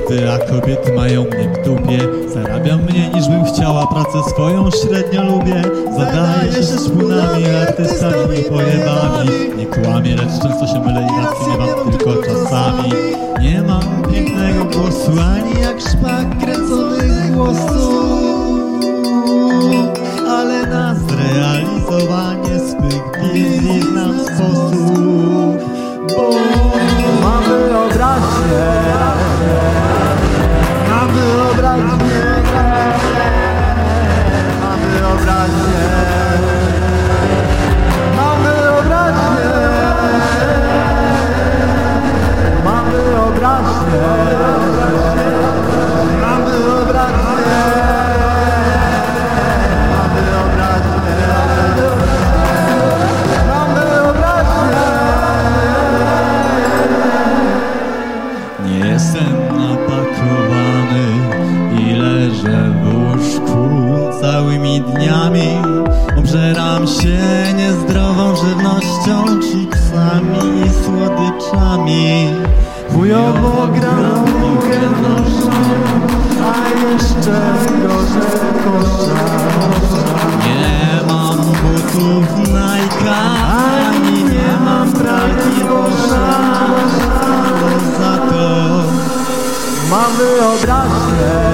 jazdy, a kobiety mają mnie w dupie. Zarabiam mniej niż bym chciała, pracę swoją średnio lubię. Zadaję się szpunami, artystami pojebami. Nie kłamię, lecz często się mylę i racji nie mam tylko czasami. Nie mam pięknego głosu, ani jak szpak kręconych włosów Jestem napakowany i leżę w łóżku całymi dniami Obżeram się niezdrową żywnością, chipsami i słodyczami Chujowo gram piłkę nożną, a jeszcze gorzej. Mamy obraźne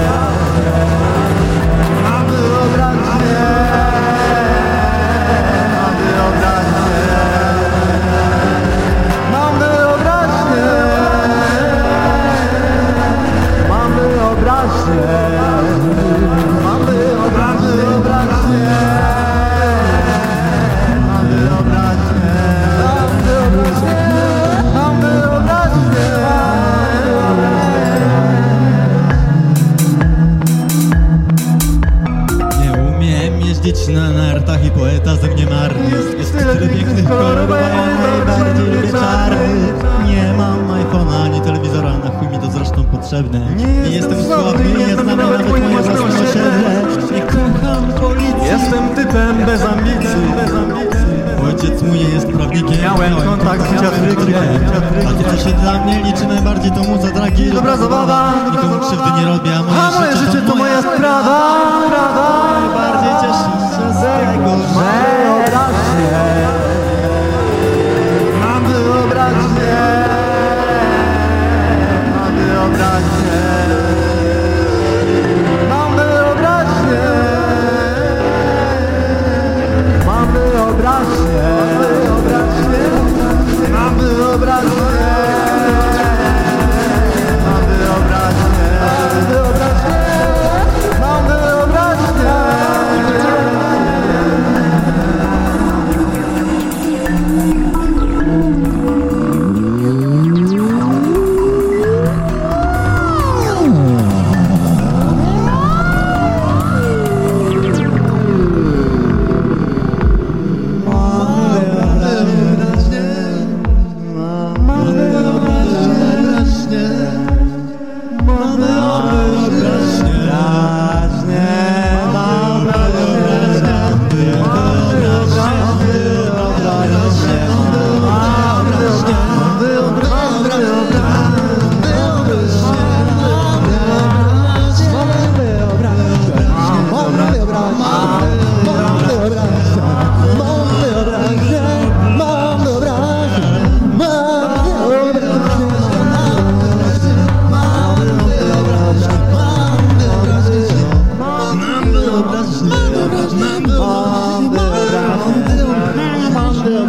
ja najbardziej lubię czarny Nie mam iPhone'a ani telewizora, na chuj mi to zresztą potrzebne. Nie jestem sławny, nie znam nawet moje własne osiedle Nie kocham policji Jestem typem bez ambicji. Ojciec mój jest prawnikiem. Miałem kontakt z teatrykiem. A to co się dla mnie liczy najbardziej to muza dragi. Dobra zabawa, Nikomu krzywdy nie robię, a moje, życie to moja sprawa, sprawa. Najbardziej cieszę się z tego, że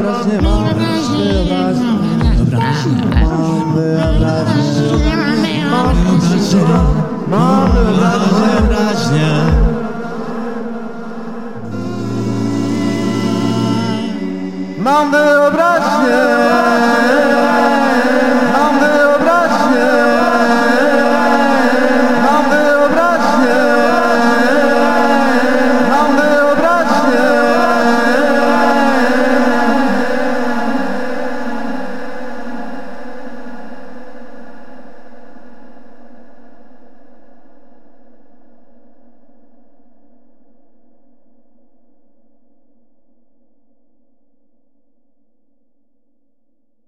wyobraźnię mam, wyobraźnię mam, wyobraźnię mam, wyobraźnię mam, wyobraźnię mam, wyobraźnię